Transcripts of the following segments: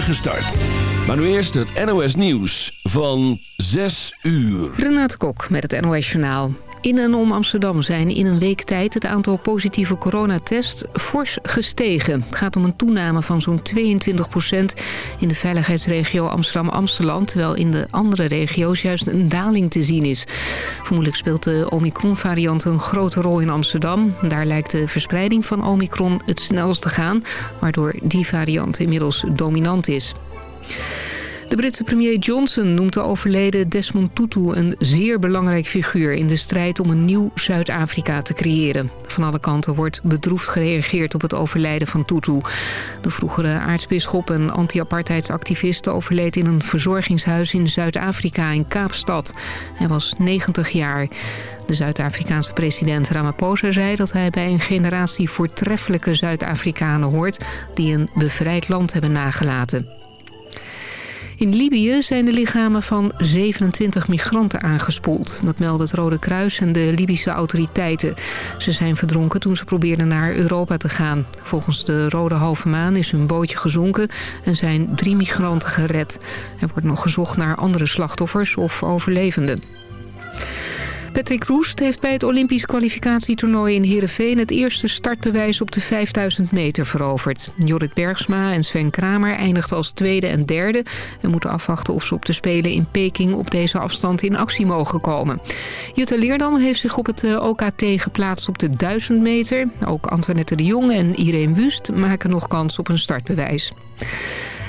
spoedige start. Maar nu eerst het NOS Nieuws van 6 uur. Renate Kok met het NOS Journaal. In en om Amsterdam zijn in een week tijd het aantal positieve coronatests fors gestegen. Het gaat om een toename van zo'n 22 procent in de veiligheidsregio Amsterdam-Amsteland... terwijl in de andere regio's juist een daling te zien is. Vermoedelijk speelt de Omicron-variant een grote rol in Amsterdam. Daar lijkt de verspreiding van Omicron het snelst te gaan... waardoor die variant inmiddels dominant is. De Britse premier Johnson noemt de overleden Desmond Tutu een zeer belangrijk figuur in de strijd om een nieuw Zuid-Afrika te creëren. Van alle kanten wordt bedroefd gereageerd op het overlijden van Tutu. De vroegere aartsbisschop en anti-apartheidsactivist overleed in een verzorgingshuis in Zuid-Afrika in Kaapstad. Hij was 90 jaar. De Zuid-Afrikaanse president Ramaphosa zei dat hij bij een generatie voortreffelijke Zuid-Afrikanen hoort... die een bevrijd land hebben nagelaten. In Libië zijn de lichamen van 27 migranten aangespoeld. Dat melden het Rode Kruis en de Libische autoriteiten. Ze zijn verdronken toen ze probeerden naar Europa te gaan. Volgens de Rode Halve Maan is hun bootje gezonken en zijn drie migranten gered. Er wordt nog gezocht naar andere slachtoffers of overlevenden. Patrick Roest heeft bij het Olympisch kwalificatietoernooi in Heerenveen... het eerste startbewijs op de 5000 meter veroverd. Jorrit Bergsma en Sven Kramer eindigden als tweede en derde... en moeten afwachten of ze op de Spelen in Peking op deze afstand in actie mogen komen. Jutta Leerdam heeft zich op het eh, OKT geplaatst op de 1000 meter. Ook Antoinette de Jong en Irene Wust maken nog kans op een startbewijs.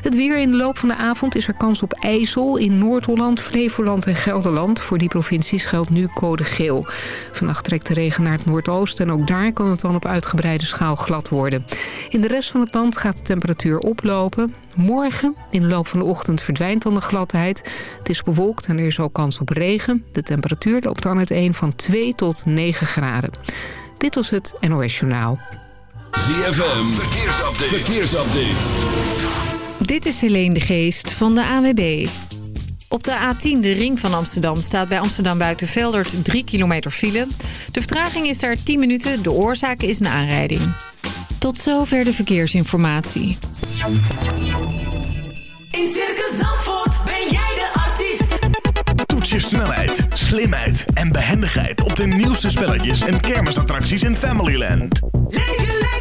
Het weer in de loop van de avond is er kans op ijzel in Noord-Holland, Flevoland en Gelderland. Voor die provincies geldt nu code geel. Vannacht trekt de regen naar het noordoosten en ook daar kan het dan op uitgebreide schaal glad worden. In de rest van het land gaat de temperatuur oplopen. Morgen, in de loop van de ochtend, verdwijnt dan de gladheid. Het is bewolkt en er is ook kans op regen. De temperatuur loopt dan uiteen van 2 tot 9 graden. Dit was het NOS Journaal. ZFM, verkeersupdate. verkeersupdate. Dit is Helene de Geest van de AWB. Op de A10, de ring van Amsterdam, staat bij Amsterdam Buitenveldert 3 kilometer file. De vertraging is daar 10 minuten, de oorzaak is een aanrijding. Tot zover de verkeersinformatie. In Circus Zandvoort ben jij de artiest. Toets je snelheid, slimheid en behendigheid op de nieuwste spelletjes en kermisattracties in Familyland. Leef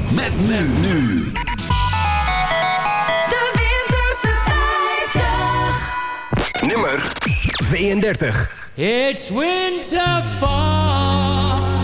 Met men nu. De Winterse 50. Nummer 32. It's winter fall.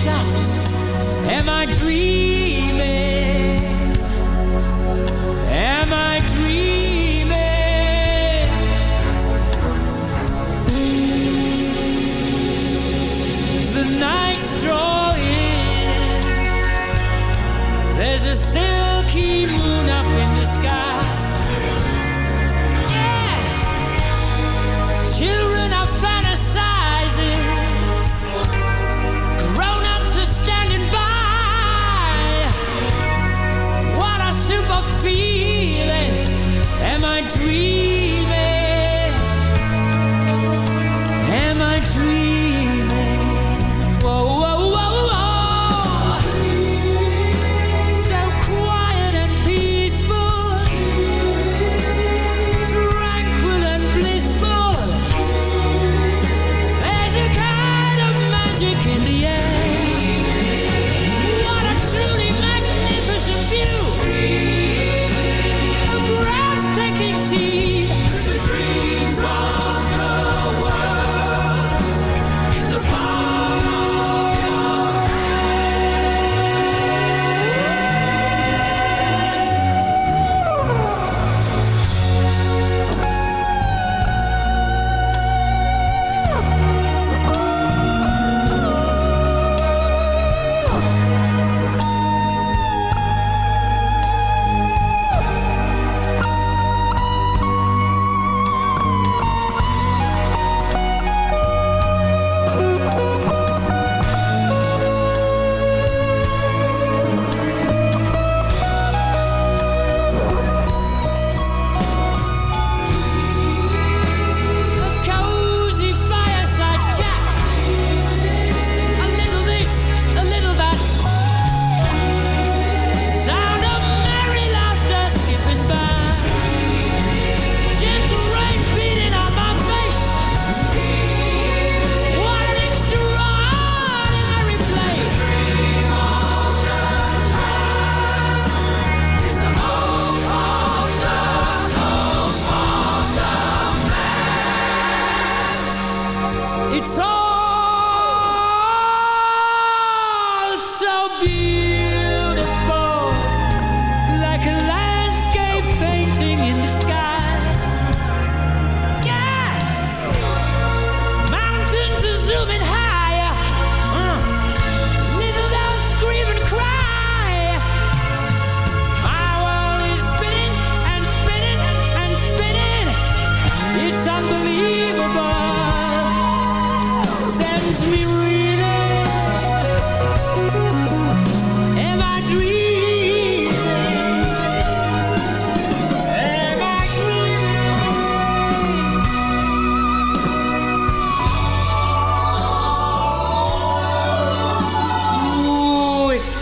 Chimney tops. Am I dreaming?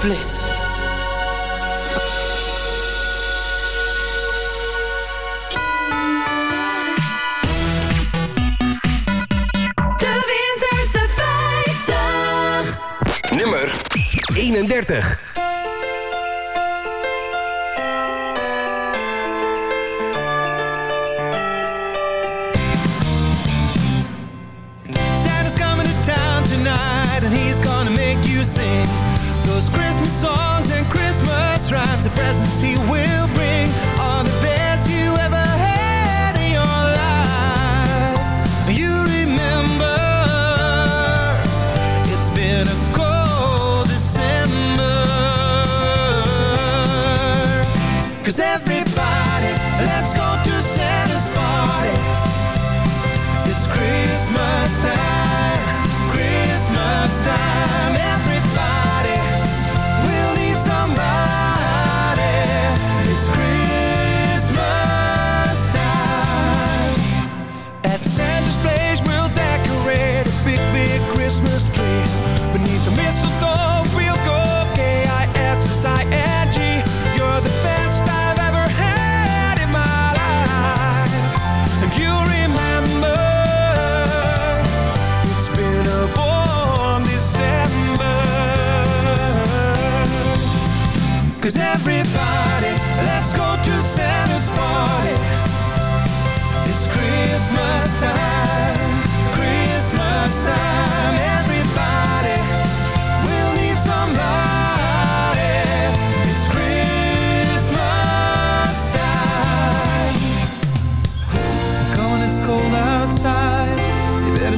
bliss. De Winterse 50. Nummer 31.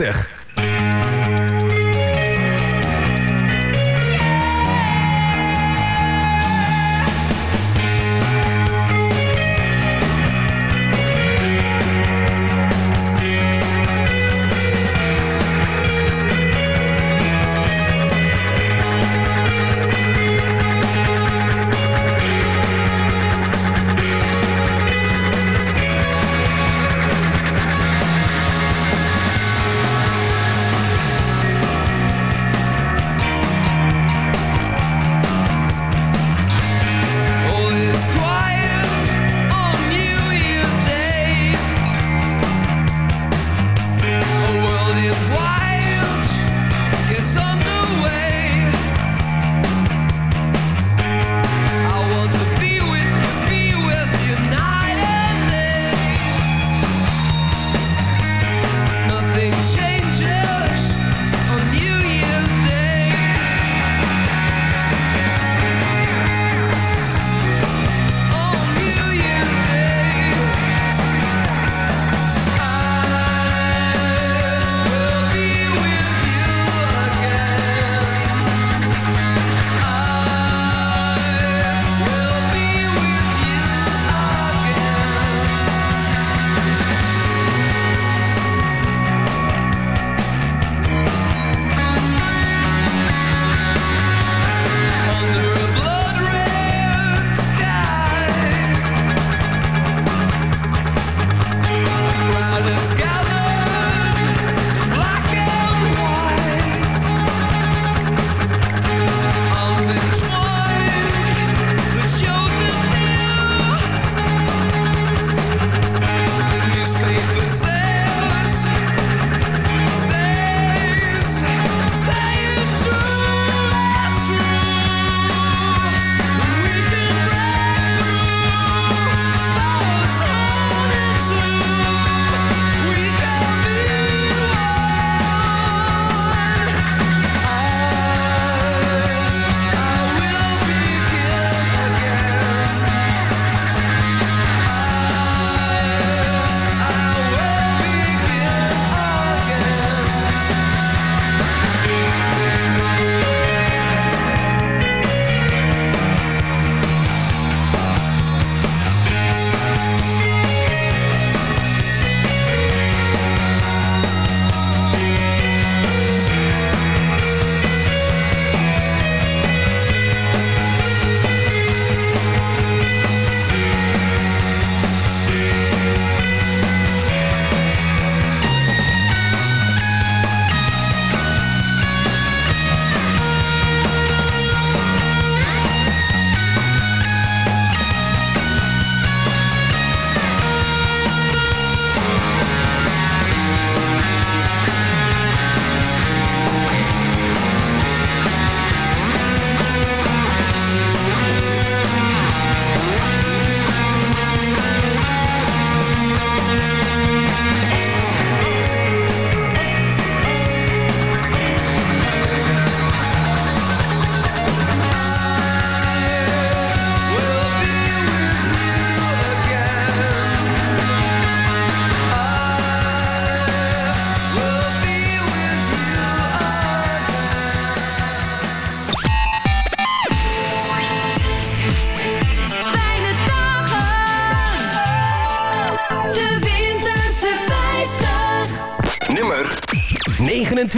60.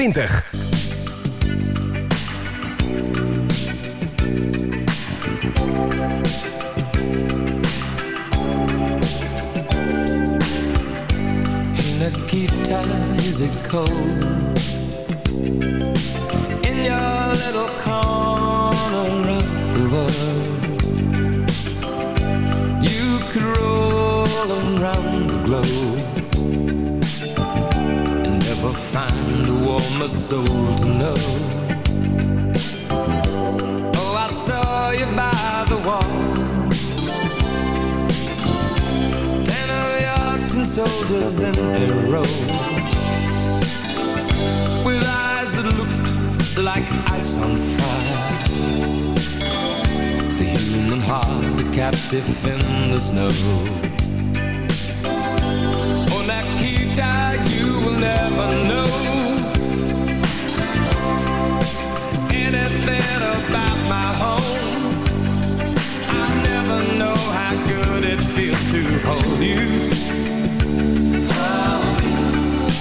29. Soldiers in a row With eyes that looked like ice on fire. The human heart, a captive in the snow. Oh, Nikita, you will never know Anything about my home. I never know how good it feels to hold you.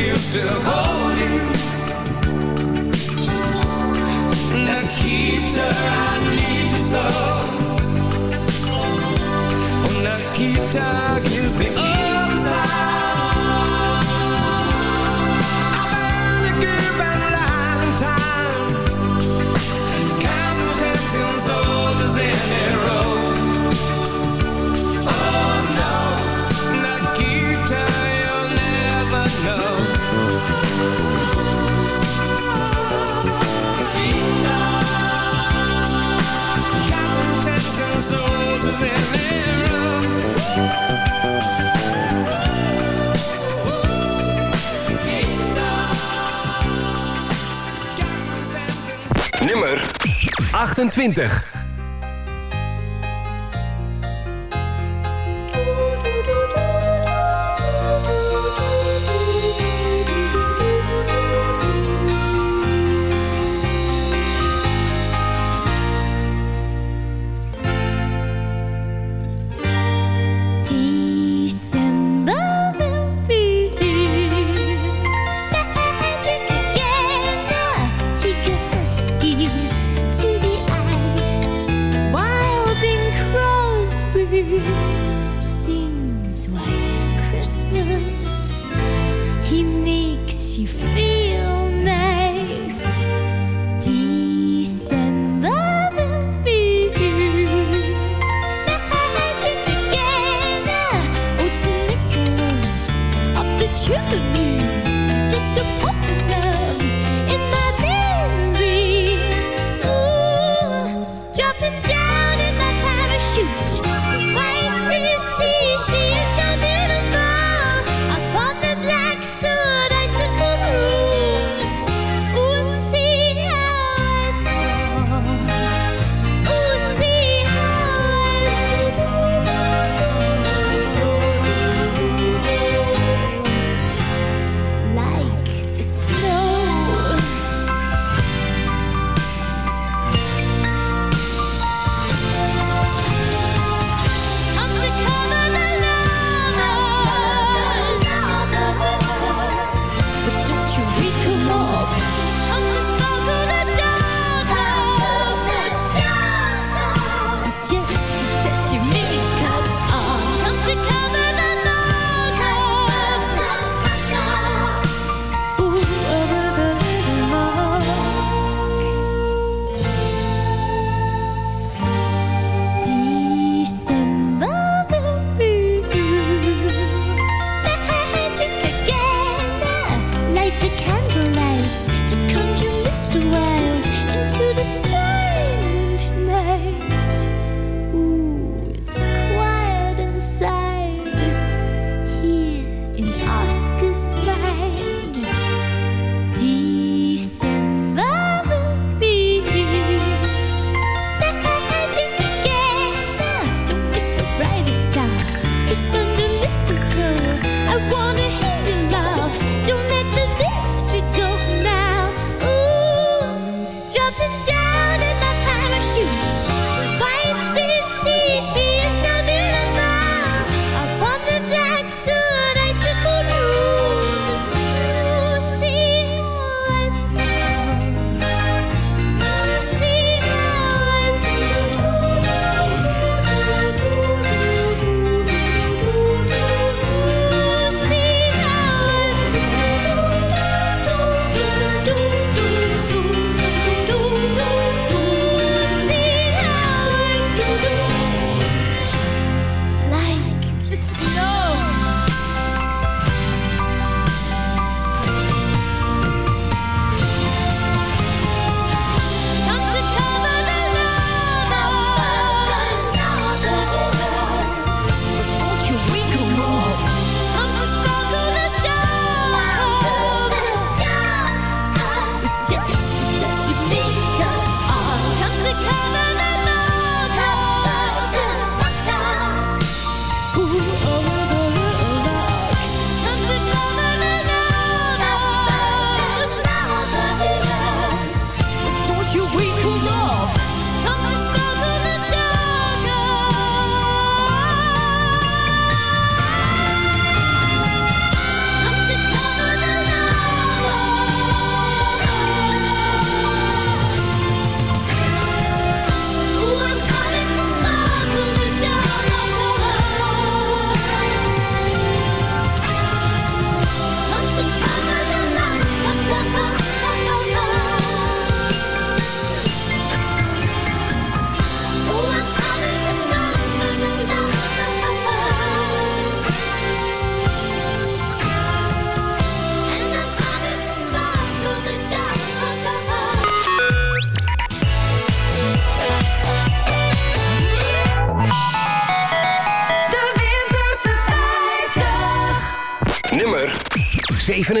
feels to hold you. Nikita, I need you so. Oh, Nikita, is 28.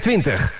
26.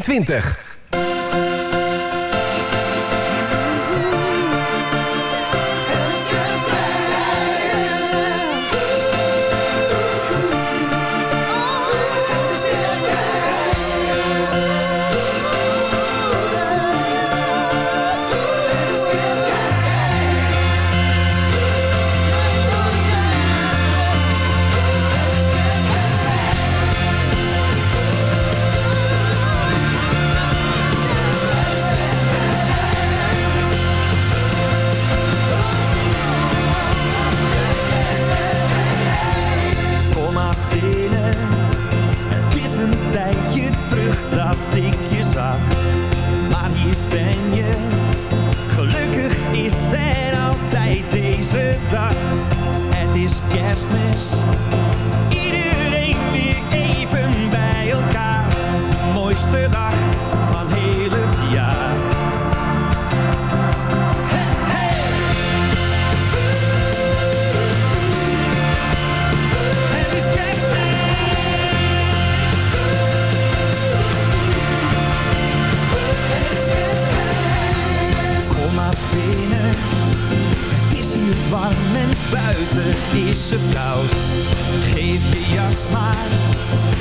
25. Is het koud. Geef je jas maar,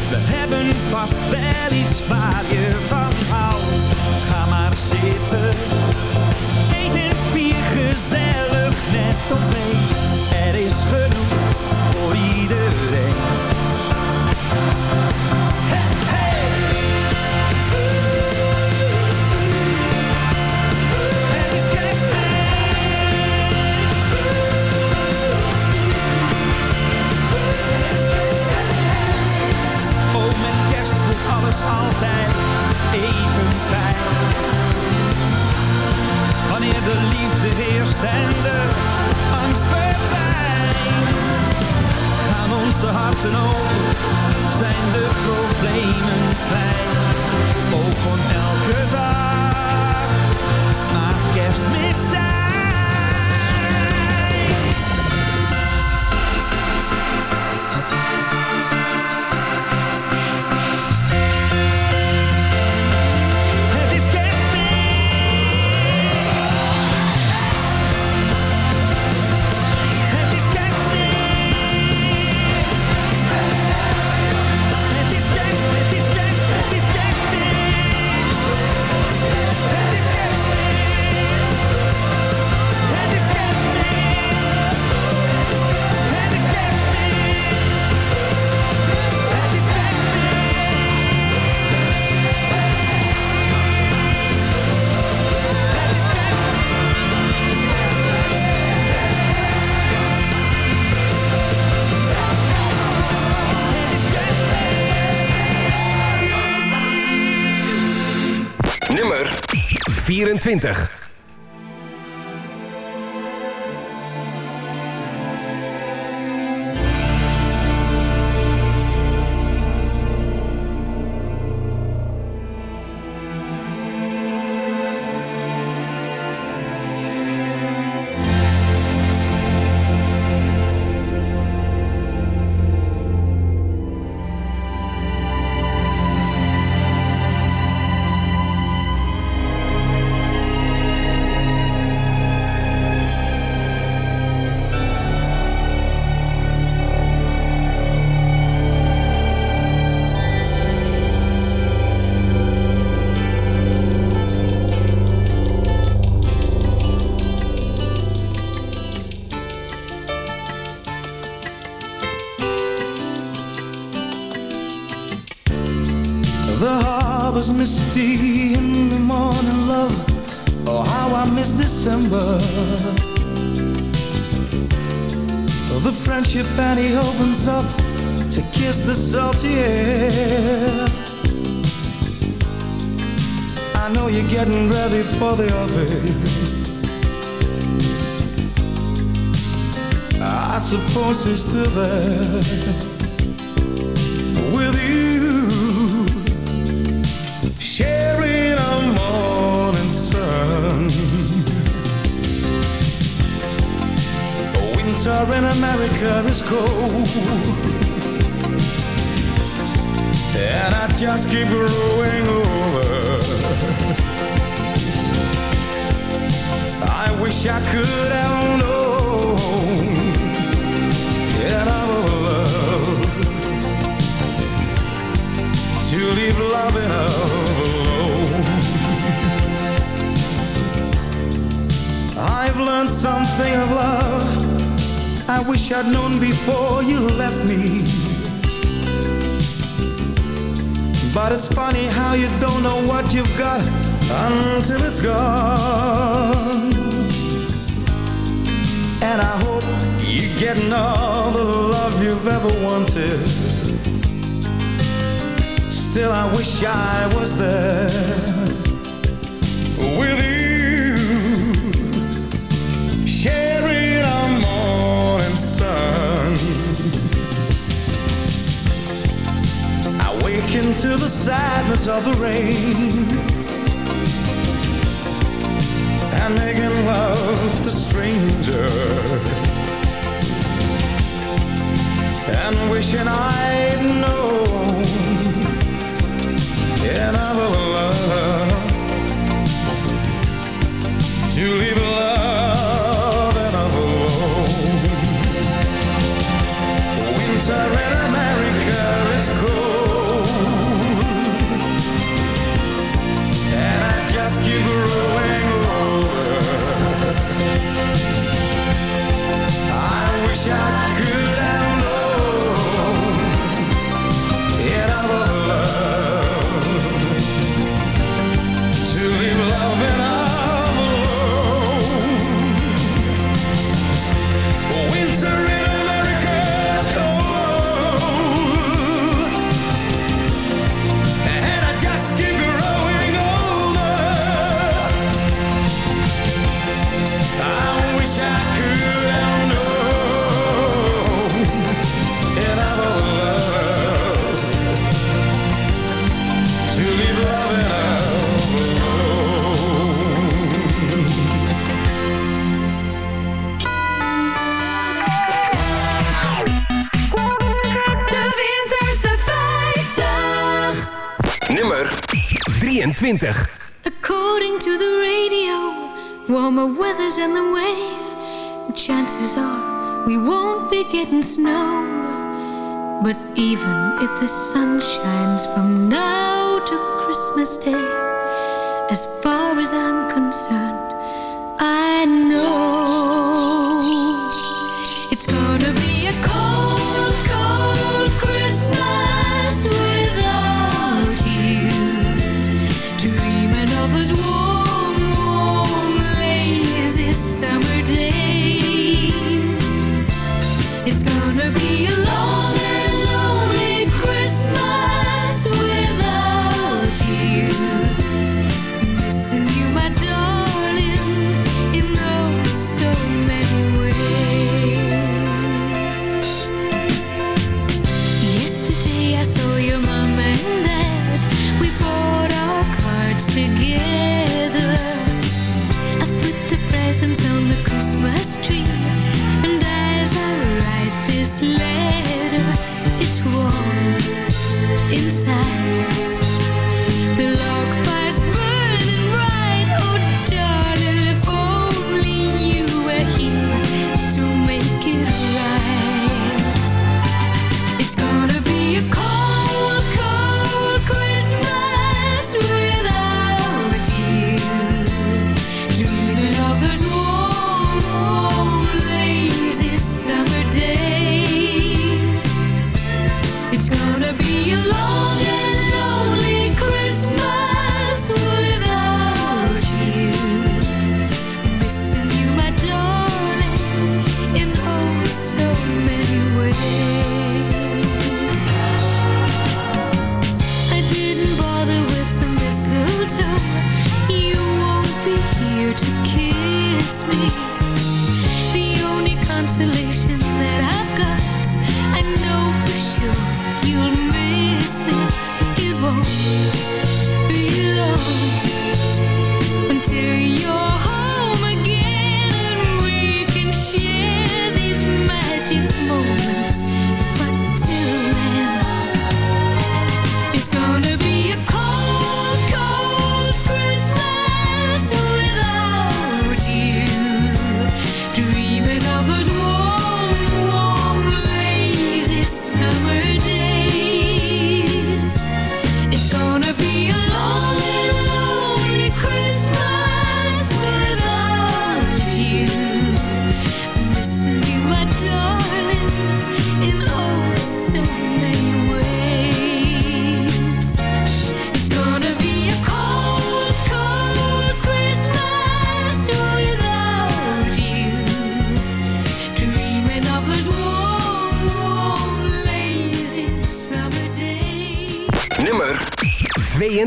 we hebben vast wel iets waar and over 24. Kiss the salty air. I know you're getting ready for the office. I suppose he's still there with you sharing a morning sun. Winter in America is cold, and I just keep growing older. I wish I could have known that our love to leave loving alone. I've learned something of love I wish I'd known before you left me. But it's funny how you don't know what you've got until it's gone. And I hope you're getting all the love you've ever wanted. Still, I wish I was there with you, I wake into the sadness of the rain. And making love to strangers. And wishing I'd known another love. To leave love and alone. 22. According to the radio, warmer weather's on the way. Chances are we won't be getting snow. But even if the sun shines from now to Christmas Day,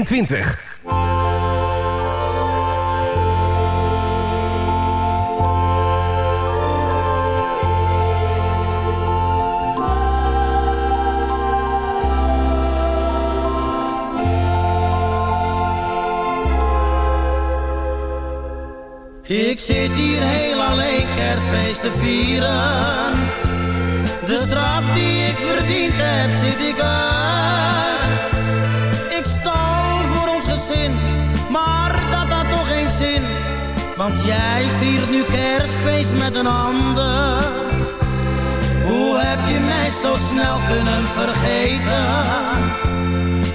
22. Ik zit hier heel alleen kerstfeest te vieren. De straf die ik verdiend heb, zit ik uit. Want jij viert nu kerstfeest met een ander. Hoe heb je mij zo snel kunnen vergeten?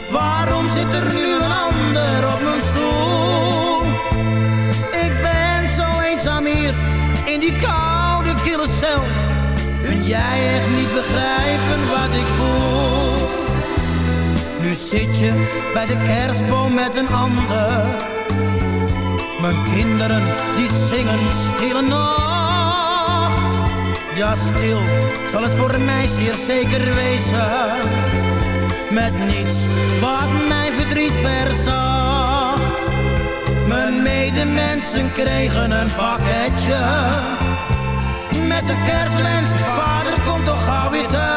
Waarom zit er nu een ander op mijn stoel? Ik ben zo eenzaam hier in die koude kille cel. Kun jij echt niet begrijpen wat ik voel? Nu zit je bij de kerstboom met een ander. Mijn kinderen die zingen stille nacht. Ja, stil zal het voor mij zeer zeker wezen. Met niets wat mijn verdriet verzacht. Mijn medemensen kregen een pakketje. Met de kerstwens, vader komt toch gauw weer.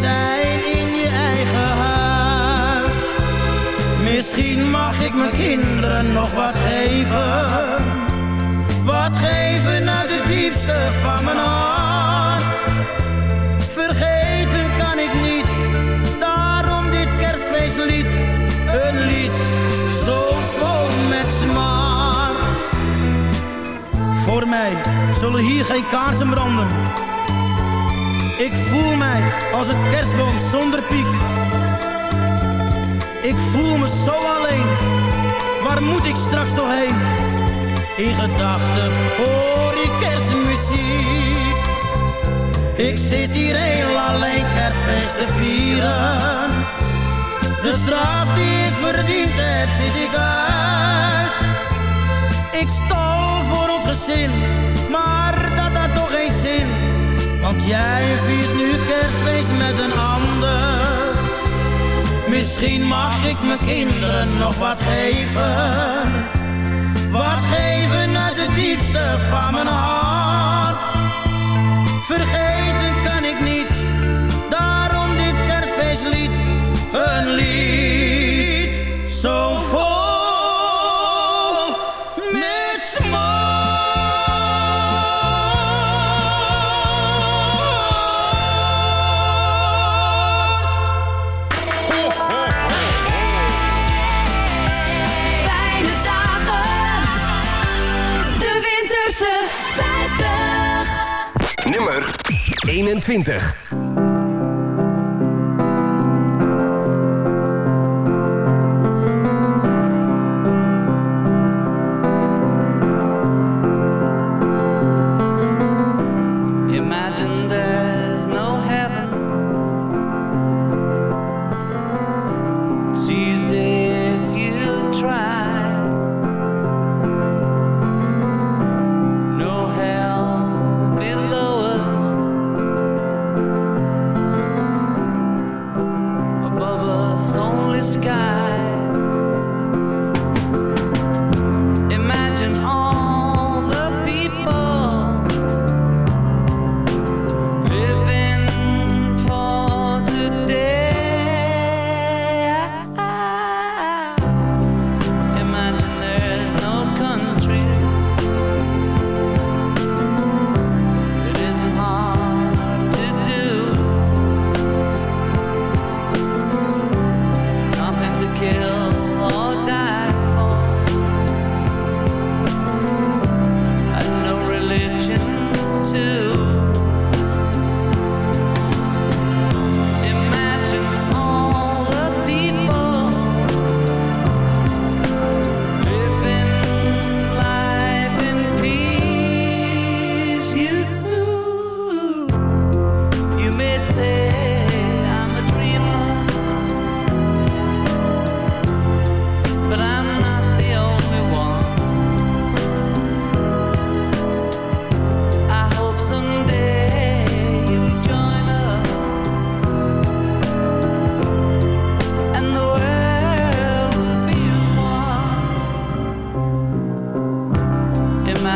zijn in je eigen huis. Misschien mag ik mijn kinderen nog wat geven. Wat geven uit de diepste van mijn hart. Vergeten kan ik niet, daarom dit kerstfeestlied. Een lied zo vol met smart. Voor mij zullen hier geen kaarsen branden voel mij als een kerstboom zonder piek. Ik voel me zo alleen, waar moet ik straks nog heen? In gedachten hoor ik kerstmuziek. Ik zit hier heel alleen kerstfeest te vieren. De straf die ik verdiend heb zit ik uit. Ik stal voor ons gezin, maar dat had toch geen zin want jij viert nu kerstfeest met een ander. Misschien mag ik mijn kinderen nog wat geven. Wat geven uit de diepste van mijn hart. Vergeet een 21.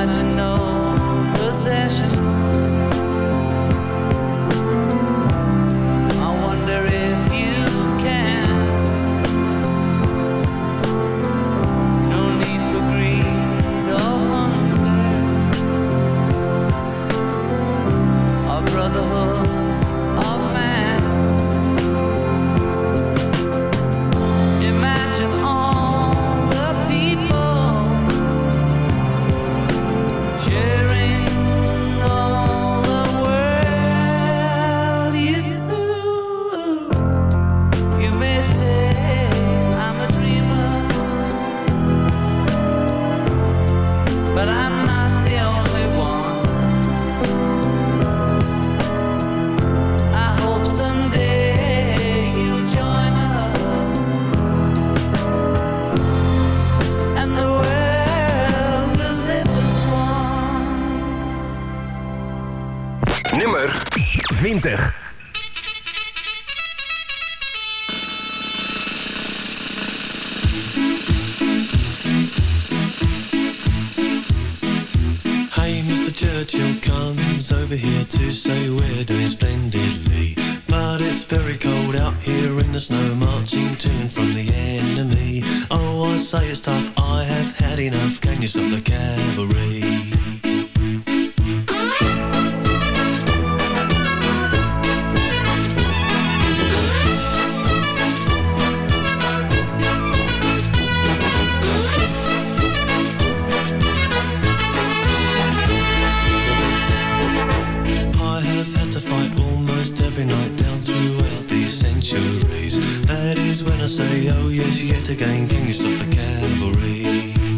hard to know. when I say, oh yes, yet again, can you stop the cavalry?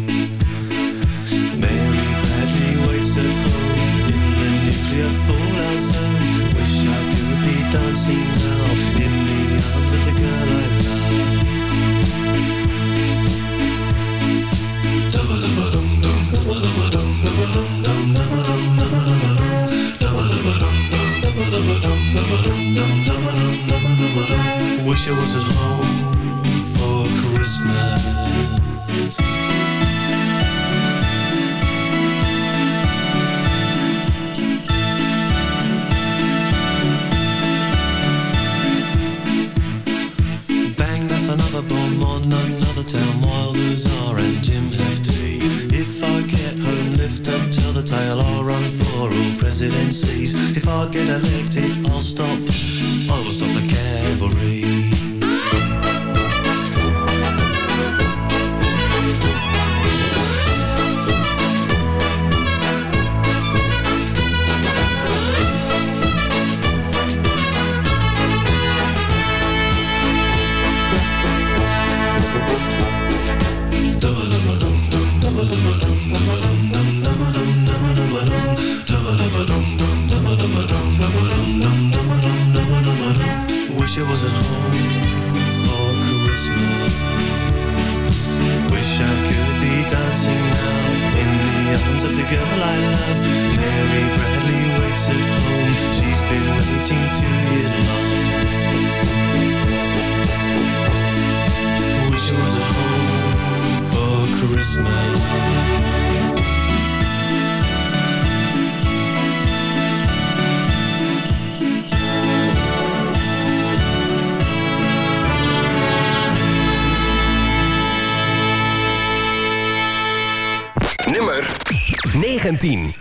9 en 10.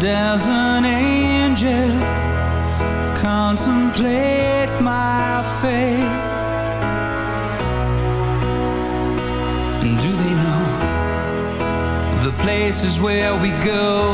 There's an angel contemplate my fate. And do they know the places where we go?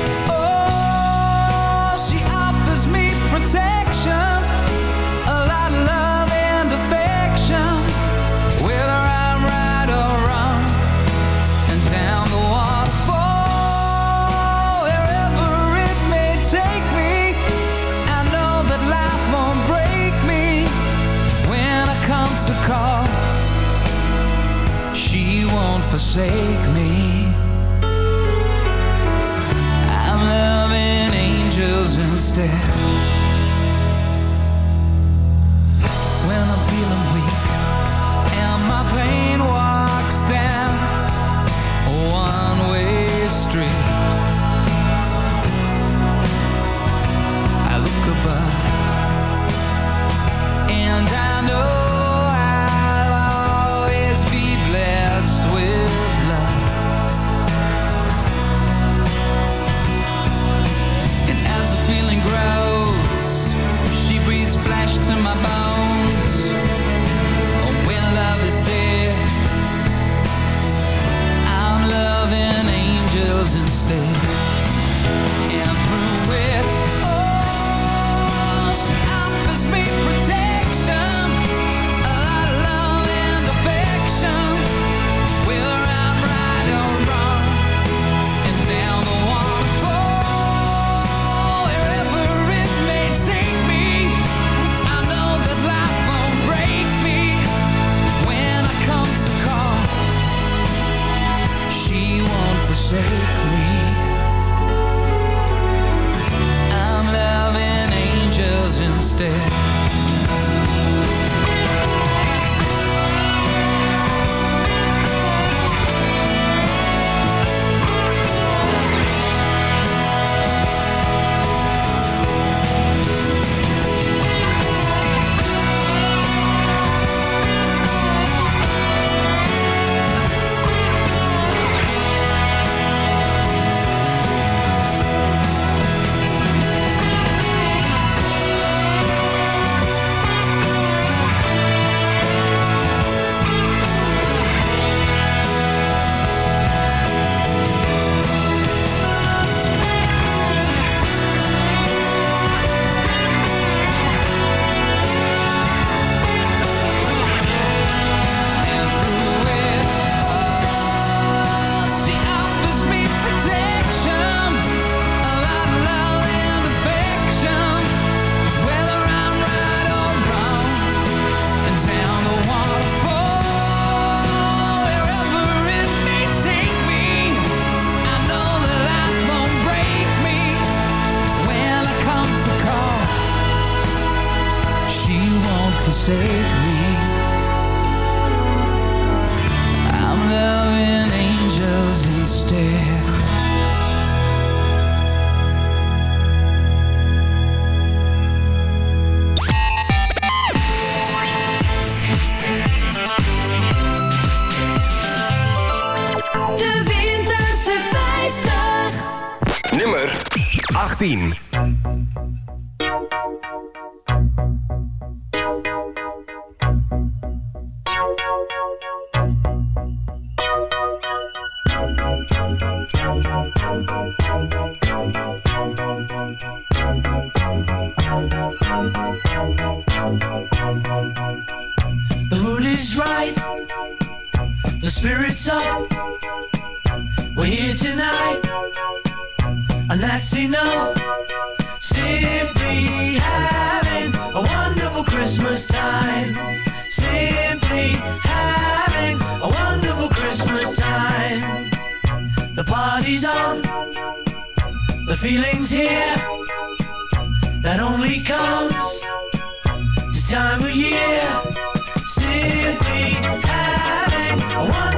forsake me. Did we have?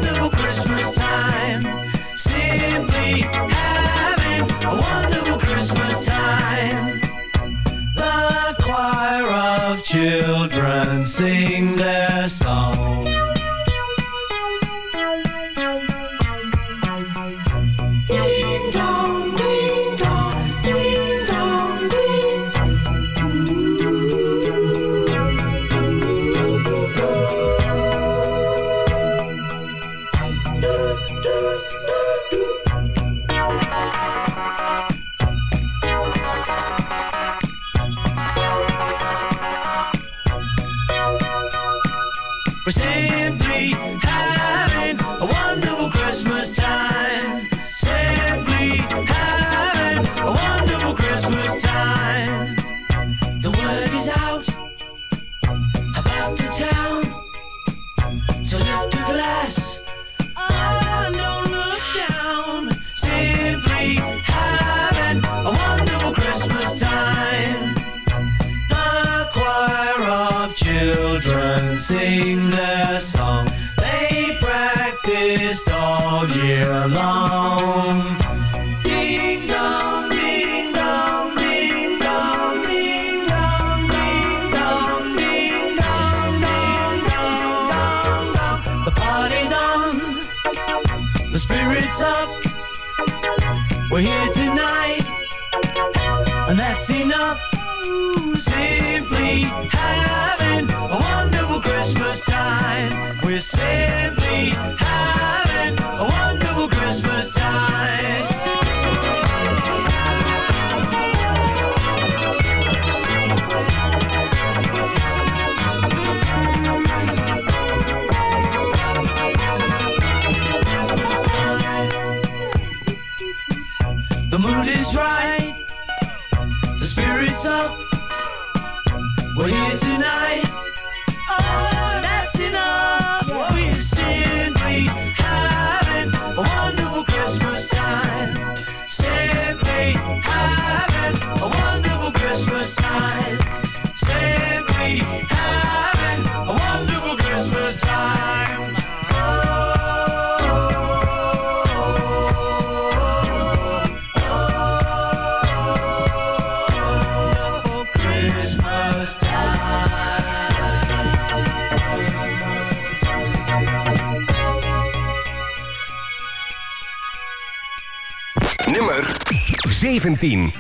17.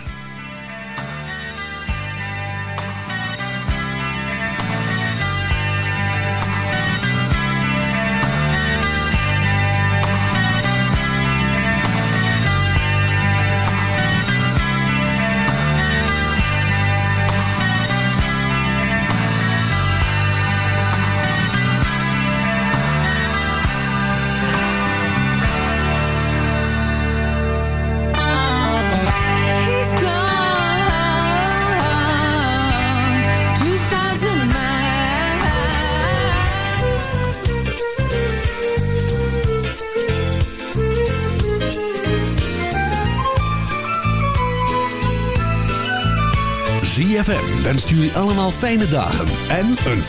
wensen jullie allemaal fijne dagen en een voorzitter.